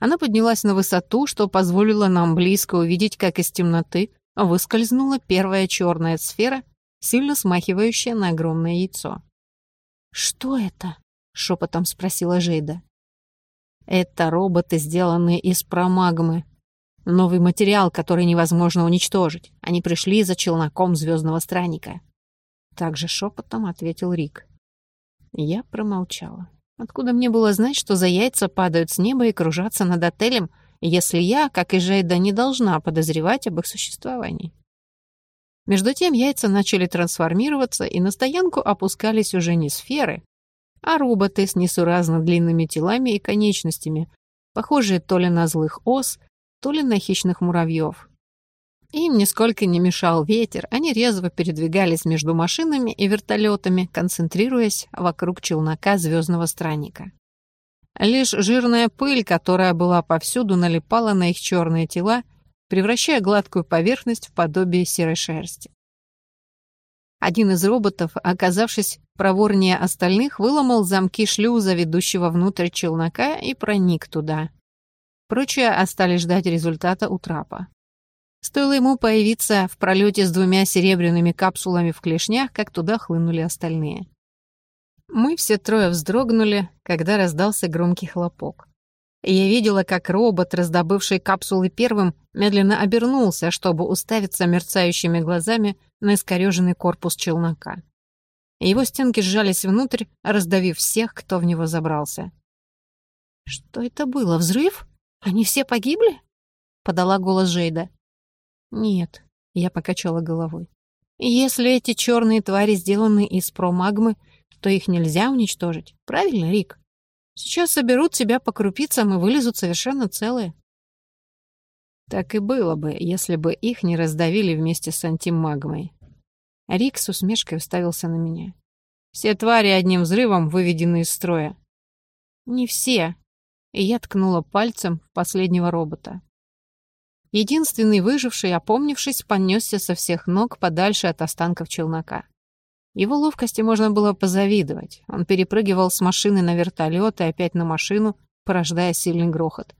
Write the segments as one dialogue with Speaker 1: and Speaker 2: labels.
Speaker 1: Она поднялась на высоту, что позволило нам близко увидеть, как из темноты выскользнула первая черная сфера, сильно смахивающая на огромное яйцо.
Speaker 2: «Что это?» — шепотом спросила Жейда.
Speaker 1: «Это роботы, сделанные из промагмы. Новый материал, который невозможно уничтожить. Они пришли за челноком звездного странника». Также шепотом ответил Рик. Я промолчала. Откуда мне было знать, что за яйца падают с неба и кружатся над отелем, если я, как и Жейда, не должна подозревать об их существовании? Между тем яйца начали трансформироваться, и на стоянку опускались уже не сферы, а роботы с несуразно длинными телами и конечностями, похожие то ли на злых ос, то ли на хищных муравьев. Им нисколько не мешал ветер, они резво передвигались между машинами и вертолетами, концентрируясь вокруг челнока звездного странника. Лишь жирная пыль, которая была повсюду, налипала на их черные тела, превращая гладкую поверхность в подобие серой шерсти. Один из роботов, оказавшись проворнее остальных, выломал замки шлюза, ведущего внутрь челнока, и проник туда. Прочие остались ждать результата у трапа. Стоило ему появиться в пролете с двумя серебряными капсулами в клешнях, как туда хлынули остальные. Мы все трое вздрогнули, когда раздался громкий хлопок. Я видела, как робот, раздобывший капсулы первым, медленно обернулся, чтобы уставиться мерцающими глазами на искореженный корпус челнока. Его стенки сжались внутрь, раздавив всех, кто в него забрался.
Speaker 2: «Что это было? Взрыв? Они все погибли?» — подала голос Жейда.
Speaker 1: «Нет», — я покачала головой. «Если эти черные твари сделаны из промагмы, то их нельзя уничтожить. Правильно, Рик? Сейчас соберут себя по крупицам и вылезут совершенно целые». Так и было бы, если бы их не раздавили вместе с антимагмой. Рик с усмешкой уставился на меня. «Все твари одним взрывом выведены из строя». «Не все», и я ткнула пальцем в последнего робота. Единственный выживший, опомнившись, понесся со всех ног подальше от останков челнока. Его ловкости можно было позавидовать. Он перепрыгивал с машины на вертолет и опять на машину, порождая сильный грохот.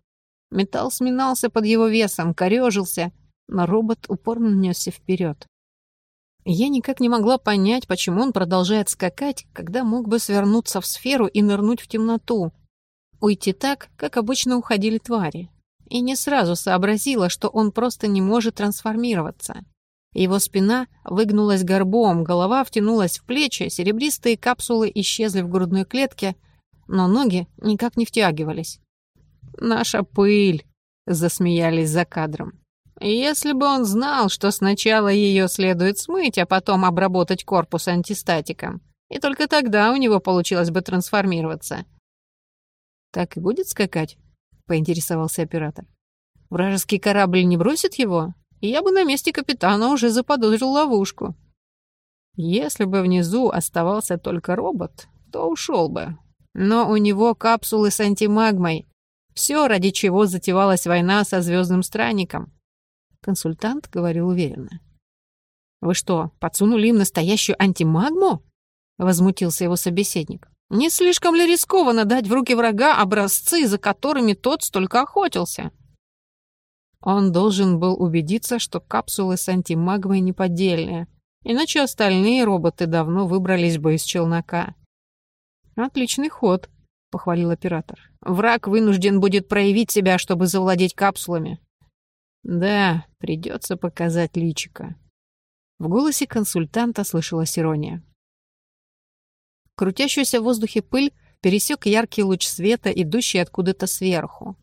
Speaker 1: Металл сминался под его весом, корежился, но робот упорно несся вперед. Я никак не могла понять, почему он продолжает скакать, когда мог бы свернуться в сферу и нырнуть в темноту. Уйти так, как обычно уходили твари и не сразу сообразила, что он просто не может трансформироваться. Его спина выгнулась горбом, голова втянулась в плечи, серебристые капсулы исчезли в грудной клетке, но ноги никак не втягивались. «Наша пыль!» — засмеялись за кадром. «Если бы он знал, что сначала ее следует смыть, а потом обработать корпус антистатиком, и только тогда у него получилось бы трансформироваться». «Так и будет скакать?» Поинтересовался оператор. «Вражеский корабль не бросит его? Я бы на месте капитана уже заподозрил ловушку. Если бы внизу оставался только робот, то ушел бы. Но у него капсулы с антимагмой. Все, ради чего затевалась война со звездным странником. Консультант говорил уверенно. «Вы что, подсунули им настоящую антимагму?» Возмутился его собеседник. Не слишком ли рискованно дать в руки врага образцы, за которыми тот столько охотился? Он должен был убедиться, что капсулы с антимагмой неподдельные, иначе остальные роботы давно выбрались бы из челнока. «Отличный ход», — похвалил оператор. «Враг вынужден будет проявить себя, чтобы завладеть капсулами». «Да, придется показать личика». В голосе консультанта слышалась ирония. Крутящуюся в воздухе пыль пересек яркий луч света, идущий откуда-то сверху.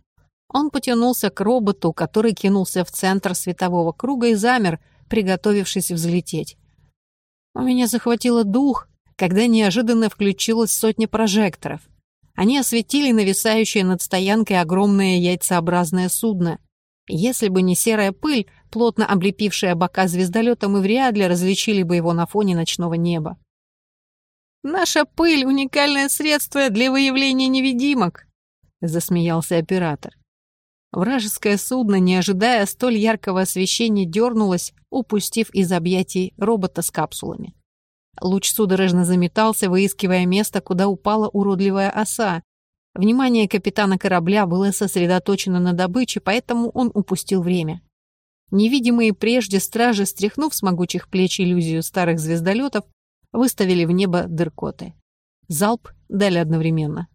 Speaker 1: Он потянулся к роботу, который кинулся в центр светового круга и замер, приготовившись взлететь. У меня захватило дух, когда неожиданно включилась сотня прожекторов. Они осветили нависающее над стоянкой огромное яйцеобразное судно. Если бы не серая пыль, плотно облепившая бока звездолета, мы вряд ли различили бы его на фоне ночного неба. Наша пыль — уникальное средство для выявления невидимок», — засмеялся оператор. Вражеское судно, не ожидая столь яркого освещения, дернулось, упустив из объятий робота с капсулами. Луч судорожно заметался, выискивая место, куда упала уродливая оса. Внимание капитана корабля было сосредоточено на добыче, поэтому он упустил время. Невидимые прежде стражи, стряхнув с могучих плеч иллюзию старых звездолетов, выставили в небо дыркоты. Залп дали одновременно.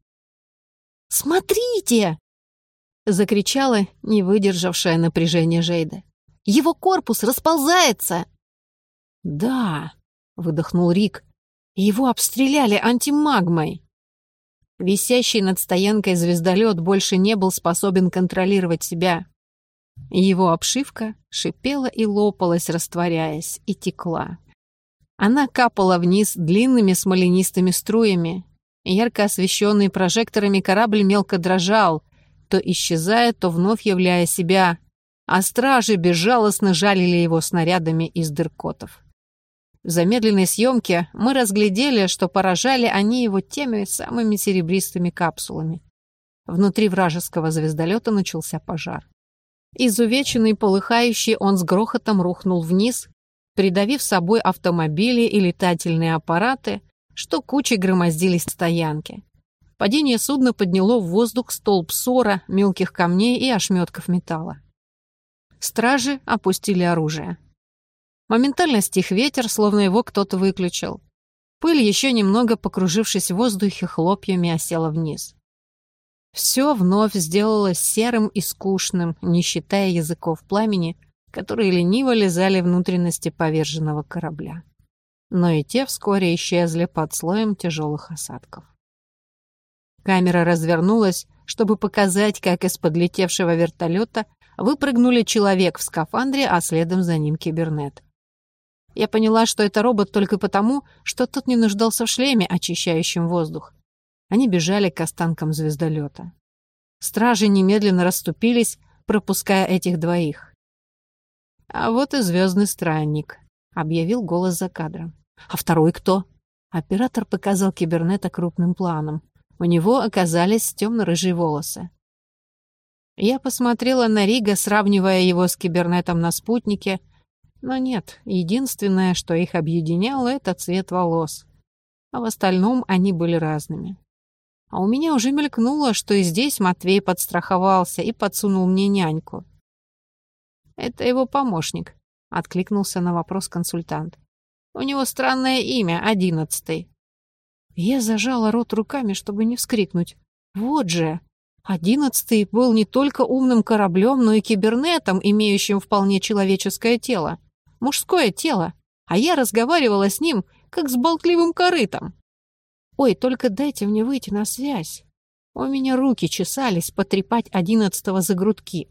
Speaker 2: «Смотрите!» — закричала не выдержавшая напряжение Жейда. «Его корпус расползается!»
Speaker 1: «Да!» — выдохнул Рик. «Его обстреляли антимагмой!» Висящий над стоянкой звездолет больше не был способен контролировать себя. Его обшивка шипела и лопалась, растворяясь, и текла. Она капала вниз длинными смоленистыми струями. Ярко освещенный прожекторами корабль мелко дрожал, то исчезая, то вновь являя себя, а стражи безжалостно жалили его снарядами из дыркотов. В замедленной съемке мы разглядели, что поражали они его теми самыми серебристыми капсулами. Внутри вражеского звездолета начался пожар. Изувеченный, полыхающий, он с грохотом рухнул вниз, придавив собой автомобили и летательные аппараты, что кучей громоздились в стоянке. Падение судна подняло в воздух столб ссора, мелких камней и ошметков металла. Стражи опустили оружие. Моментально стих ветер, словно его кто-то выключил. Пыль, еще немного покружившись в воздухе, хлопьями осела вниз. Все вновь сделалось серым и скучным, не считая языков пламени, которые лениво лизали внутренности поверженного корабля. Но и те вскоре исчезли под слоем тяжелых осадков. Камера развернулась, чтобы показать, как из подлетевшего вертолета выпрыгнули человек в скафандре, а следом за ним кибернет. Я поняла, что это робот только потому, что тот не нуждался в шлеме, очищающем воздух. Они бежали к останкам звездолета. Стражи немедленно расступились, пропуская этих двоих. «А вот и звездный странник», — объявил голос за кадром. «А второй кто?» Оператор показал кибернета крупным планом. У него оказались темно-рыжие волосы. Я посмотрела на Рига, сравнивая его с кибернетом на спутнике, но нет, единственное, что их объединяло, это цвет волос. А в остальном они были разными. А у меня уже мелькнуло, что и здесь Матвей подстраховался и подсунул мне няньку. «Это его помощник», — откликнулся на вопрос консультант. «У него странное имя, одиннадцатый». Я зажала рот руками, чтобы не вскрикнуть. «Вот же!» Одиннадцатый был не только умным кораблем, но и кибернетом, имеющим вполне человеческое тело. Мужское тело. А я разговаривала с ним, как с болтливым корытом. Ой, только дайте мне выйти на связь. У меня руки чесались потрепать одиннадцатого за грудки.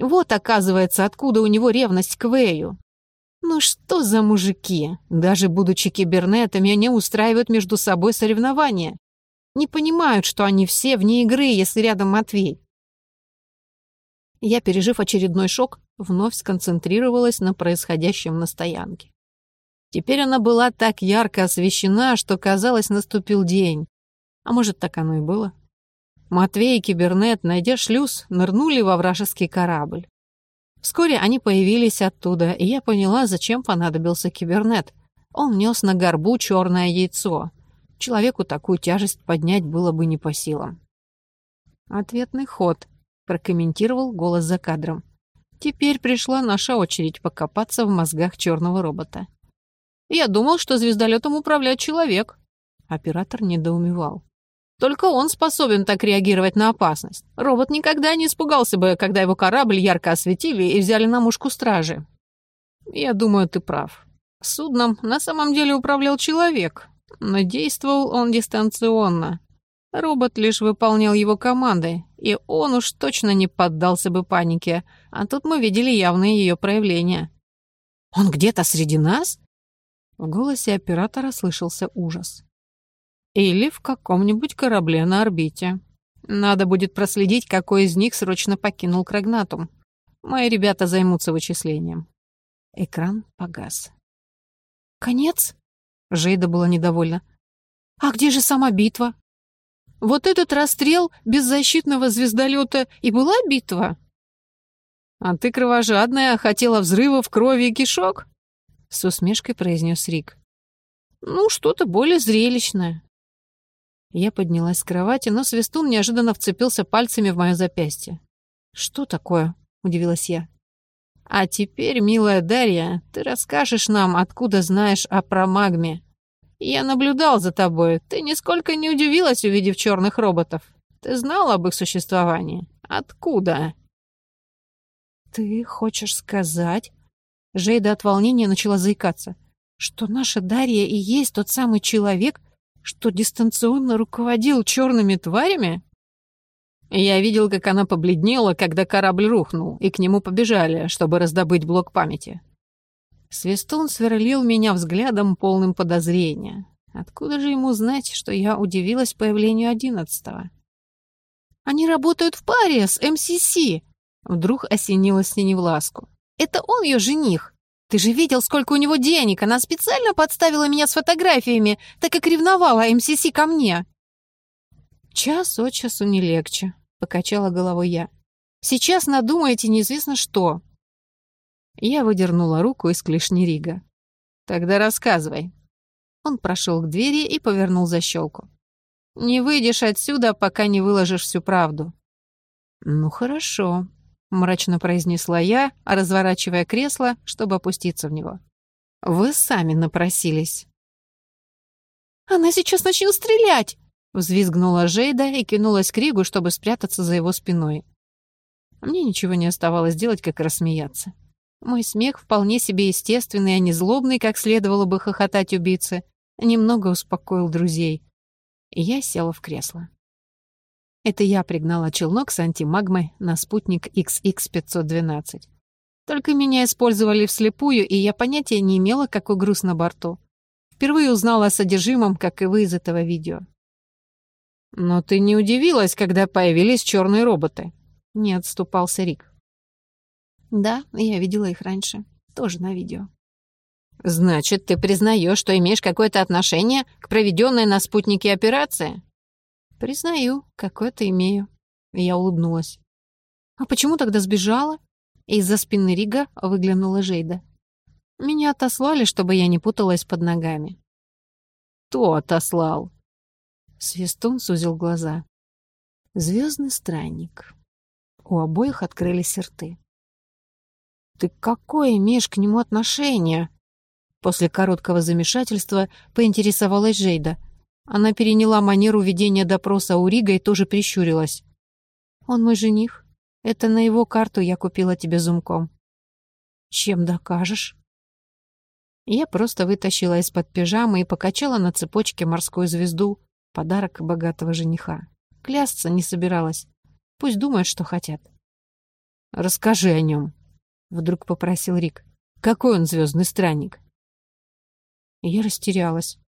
Speaker 1: Вот, оказывается, откуда у него ревность к Вэю. Ну что за мужики? Даже будучи кибернетами, они устраивают между собой соревнования. Не понимают, что они все вне игры, если рядом Матвей. Я, пережив очередной шок, вновь сконцентрировалась на происходящем на стоянке. Теперь она была так ярко освещена, что, казалось, наступил день. А может, так оно и было? Матвей и Кибернет, найдя шлюз, нырнули во вражеский корабль. Вскоре они появились оттуда, и я поняла, зачем понадобился Кибернет. Он нес на горбу черное яйцо. Человеку такую тяжесть поднять было бы не по силам. «Ответный ход», — прокомментировал голос за кадром. «Теперь пришла наша очередь покопаться в мозгах черного робота». Я думал, что звездолетом управляет человек. Оператор недоумевал. Только он способен так реагировать на опасность. Робот никогда не испугался бы, когда его корабль ярко осветили и взяли на мушку стражи. Я думаю, ты прав. Судном на самом деле управлял человек, но действовал он дистанционно. Робот лишь выполнял его команды, и он уж точно не поддался бы панике, а тут мы видели явные ее проявления. «Он где-то среди нас?» В голосе оператора слышался ужас. «Или в каком-нибудь корабле на орбите. Надо будет проследить, какой из них срочно покинул Крагнатум. Мои ребята займутся вычислением». Экран погас.
Speaker 2: «Конец?»
Speaker 1: — Жейда была недовольна.
Speaker 2: «А где же сама битва?» «Вот этот расстрел беззащитного звездолета и была битва?»
Speaker 1: «А ты кровожадная, хотела взрывов крови и кишок?» с усмешкой произнес Рик. Ну, что-то более зрелищное. Я поднялась с кровати, но Свистун неожиданно вцепился пальцами в мое запястье. «Что такое?» — удивилась я. «А теперь, милая Дарья, ты расскажешь нам, откуда знаешь о промагме. Я наблюдал за тобой. Ты нисколько не удивилась, увидев черных роботов. Ты знала об их существовании. Откуда?»
Speaker 2: «Ты хочешь сказать...» Жейда от волнения начала заикаться. «Что наша Дарья и есть тот самый человек, что дистанционно руководил черными тварями?»
Speaker 1: Я видел, как она побледнела, когда корабль рухнул, и к нему побежали, чтобы раздобыть блок памяти. Свистун сверлил меня взглядом, полным подозрения. Откуда же ему знать, что я удивилась появлению одиннадцатого?
Speaker 2: «Они работают в паре с МСС!» Вдруг осенила Синевласку. «Это он ее жених! Ты же видел, сколько у него денег! Она специально подставила меня с фотографиями, так как ревновала МСС ко мне!»
Speaker 1: «Час от часу не легче», — покачала головой я. «Сейчас надумаете неизвестно что». Я выдернула руку из клешни Рига. «Тогда рассказывай». Он прошел к двери и повернул защелку. «Не выйдешь отсюда, пока не выложишь всю правду». «Ну хорошо», — мрачно произнесла я, разворачивая кресло, чтобы опуститься в него. «Вы сами напросились».
Speaker 2: «Она сейчас начнет стрелять!»
Speaker 1: Взвизгнула Жейда и кинулась к Ригу, чтобы спрятаться за его спиной. Мне ничего не оставалось делать, как рассмеяться. Мой смех вполне себе естественный, а не злобный, как следовало бы хохотать убийце, немного успокоил друзей. Я села в кресло. Это я пригнала челнок с антимагмой на спутник XX-512. Только меня использовали вслепую, и я понятия не имела, какой груз на борту. Впервые узнала о содержимом, как и вы из этого видео. «Но ты не удивилась, когда появились черные роботы?» Не отступался Рик.
Speaker 2: «Да, я видела их раньше. Тоже на видео».
Speaker 1: «Значит, ты признаешь, что имеешь какое-то отношение к проведенной на спутнике операции?»
Speaker 2: «Признаю, какое-то имею». Я улыбнулась. «А почему тогда сбежала?» Из-за спины Рига выглянула Жейда. «Меня отослали, чтобы я не путалась под ногами».
Speaker 1: «Кто отослал?»
Speaker 2: Свистун сузил глаза. Звездный странник. У обоих открылись рты. «Ты какое имеешь к нему отношение?» После короткого замешательства поинтересовалась Жейда. Она переняла манеру ведения допроса у Рига и тоже прищурилась. «Он мой жених. Это на его карту я купила тебе зумком». «Чем докажешь?» Я просто вытащила из-под пижамы и покачала на цепочке морскую звезду, Подарок богатого жениха. Клясться не собиралась. Пусть думают, что хотят.
Speaker 1: «Расскажи о нем», — вдруг попросил Рик. «Какой он звездный странник?»
Speaker 2: Я растерялась.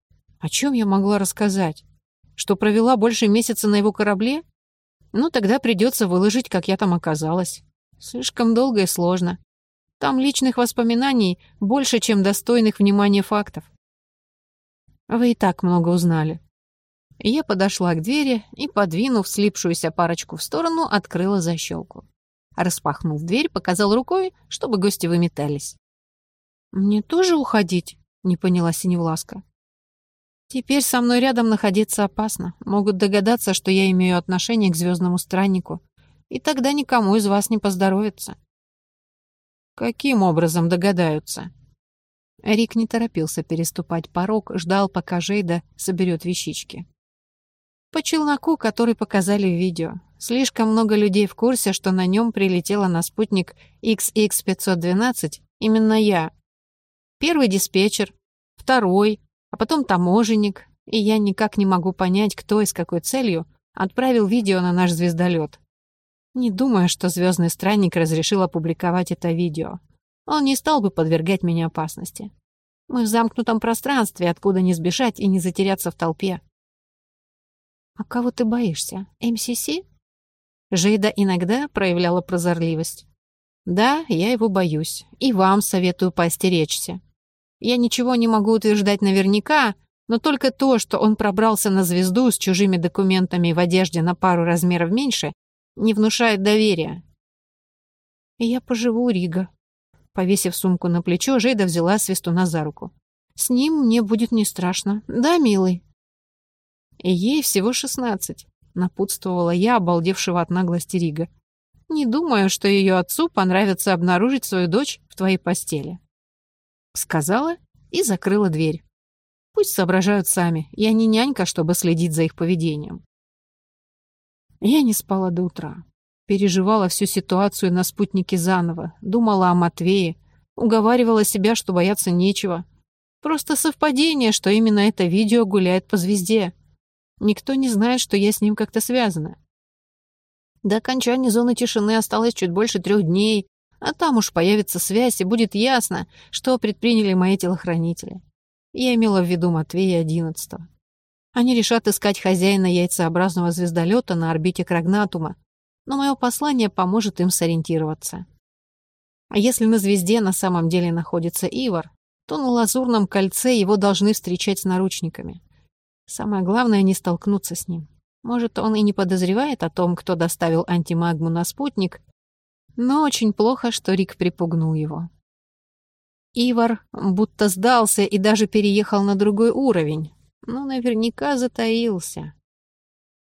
Speaker 2: О чем я могла рассказать? Что провела больше месяца на его корабле? Ну, тогда придется выложить, как я там оказалась. Слишком долго и сложно. Там личных воспоминаний больше, чем достойных внимания фактов. Вы и так много узнали. Я подошла к двери и, подвинув слипшуюся парочку в сторону, открыла защелку. Распахнув дверь, показал рукой, чтобы гости выметались. «Мне тоже уходить?» — не поняла Синевласка. «Теперь со мной рядом находиться опасно. Могут догадаться, что я имею отношение к звездному страннику, и тогда никому из вас не поздоровится».
Speaker 1: «Каким образом догадаются?»
Speaker 2: Рик не торопился переступать порог, ждал, пока Жейда соберет вещички. По челноку, который показали в видео. Слишком много людей в курсе, что на нем прилетела на спутник XX-512 именно я. Первый диспетчер, второй, а потом таможенник, и я никак не могу понять, кто и с какой целью отправил видео на наш звездолет. Не думаю, что звездный странник разрешил опубликовать это видео. Он не стал бы подвергать меня опасности. Мы в замкнутом пространстве, откуда не сбежать и не затеряться в толпе. «А кого ты боишься? МСС?» Жейда иногда проявляла прозорливость. «Да, я его боюсь. И вам советую поостеречься. Я ничего не могу утверждать наверняка, но только то, что он пробрался на звезду с чужими документами в одежде на пару размеров меньше, не внушает доверия. Я поживу Рига. Повесив сумку на плечо, Жейда взяла свистуна за руку. С ним мне будет не страшно. Да, милый?
Speaker 1: Ей всего шестнадцать, напутствовала я, обалдевшего от наглости Рига. Не думаю, что ее отцу понравится обнаружить свою дочь в твоей постели. Сказала и закрыла дверь. Пусть соображают сами, я не нянька, чтобы следить за их поведением. Я не спала до утра. Переживала всю ситуацию на спутнике заново, думала о Матвее, уговаривала себя, что бояться нечего. Просто совпадение, что именно это видео гуляет по звезде. Никто не знает, что я с ним как-то связана. До окончания зоны тишины осталось чуть больше трех дней, а там уж появится связь, и будет ясно, что предприняли мои телохранители. Я имела в виду Матвея одиннадцатого. Они решат искать хозяина яйцеобразного звездолета на орбите Крагнатума, но мое послание поможет им сориентироваться. А если на звезде на самом деле находится Ивар, то на лазурном кольце его должны встречать с наручниками. Самое главное — не столкнуться с ним. Может, он и не подозревает о том, кто доставил антимагму на спутник, но очень плохо, что Рик припугнул его. Ивар будто сдался и даже переехал на другой уровень, но наверняка затаился.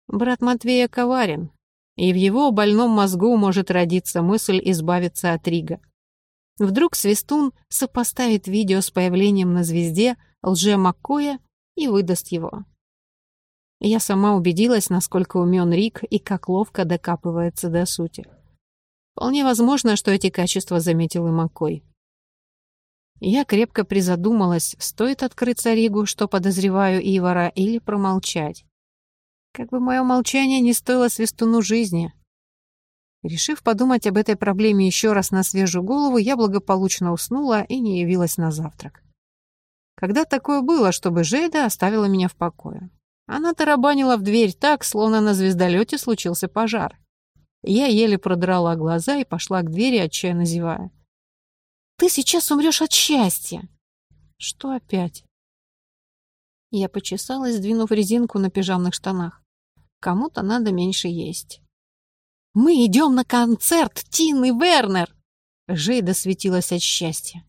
Speaker 1: Брат Матвея коварен, и в его больном мозгу может родиться мысль избавиться от Рига. Вдруг Свистун сопоставит видео с появлением на звезде лже Маккоя и выдаст его. Я сама убедилась, насколько умен Рик и как ловко докапывается до сути. Вполне возможно, что эти качества заметил и Маккой. Я крепко призадумалась, стоит открыться Ригу, что подозреваю Ивара, или промолчать. Как бы мое молчание не стоило свистуну жизни. Решив подумать об этой проблеме еще раз на свежую голову, я благополучно уснула и не явилась на завтрак. Когда такое было, чтобы Жейда оставила меня в покое? Она тарабанила в дверь так, словно на звездолете случился пожар. Я еле продрала глаза и пошла к двери, отчаянно зевая. «Ты сейчас умрешь от счастья!» «Что опять?» Я почесалась, сдвинув резинку на пижамных штанах. Кому-то надо меньше есть. «Мы идем на концерт Тины Вернер!» Жейда светилась от счастья.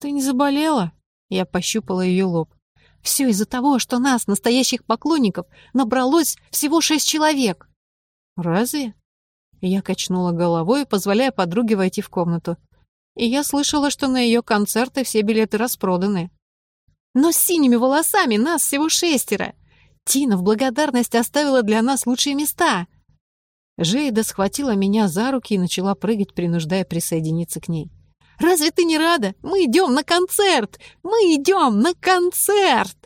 Speaker 1: «Ты не заболела?» Я пощупала ее лоб. «Все из-за того, что нас, настоящих поклонников, набралось всего шесть человек». «Разве?» Я качнула головой, позволяя подруге войти в комнату. И я слышала, что на ее концерты все билеты распроданы. «Но с синими волосами нас всего шестеро!» Тина в благодарность оставила для нас лучшие места. Жейда схватила меня за руки и начала прыгать, принуждая присоединиться к ней. «Разве ты не рада? Мы идем на концерт! Мы идем на концерт!»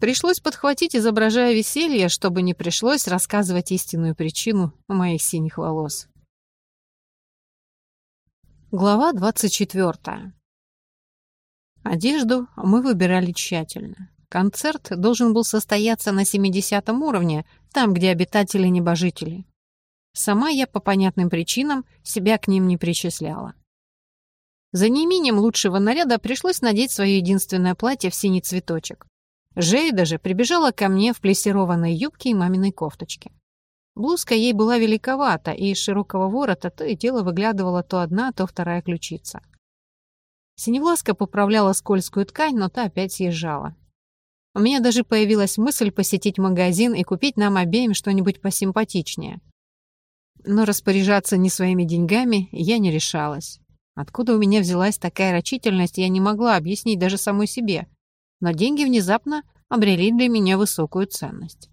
Speaker 1: Пришлось подхватить, изображая веселье, чтобы не пришлось рассказывать истинную причину моих синих волос. Глава двадцать четвертая. Одежду мы выбирали тщательно. Концерт должен был состояться на 70 уровне, там, где обитатели небожители. Сама я по понятным причинам себя к ним не причисляла. За неимением лучшего наряда пришлось надеть свое единственное платье в синий цветочек. Жейда же прибежала ко мне в плессированной юбке и маминой кофточке. Блузка ей была великовата, и из широкого ворота то и дело выглядывала то одна, то вторая ключица. Синевласка поправляла скользкую ткань, но та опять съезжала. У меня даже появилась мысль посетить магазин и купить нам обеим что-нибудь посимпатичнее. Но распоряжаться не своими деньгами я не решалась. Откуда у меня взялась такая рачительность, я не могла объяснить даже самой себе. Но деньги внезапно обрели для меня высокую ценность.